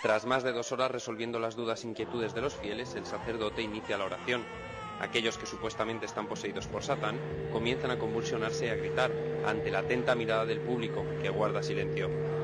Tras más de dos horas resolviendo las dudas e inquietudes de los fieles, el sacerdote inicia la oración. Aquellos que supuestamente están poseídos por Satán comienzan a convulsionarse y a gritar ante la atenta mirada del público que guarda silencio.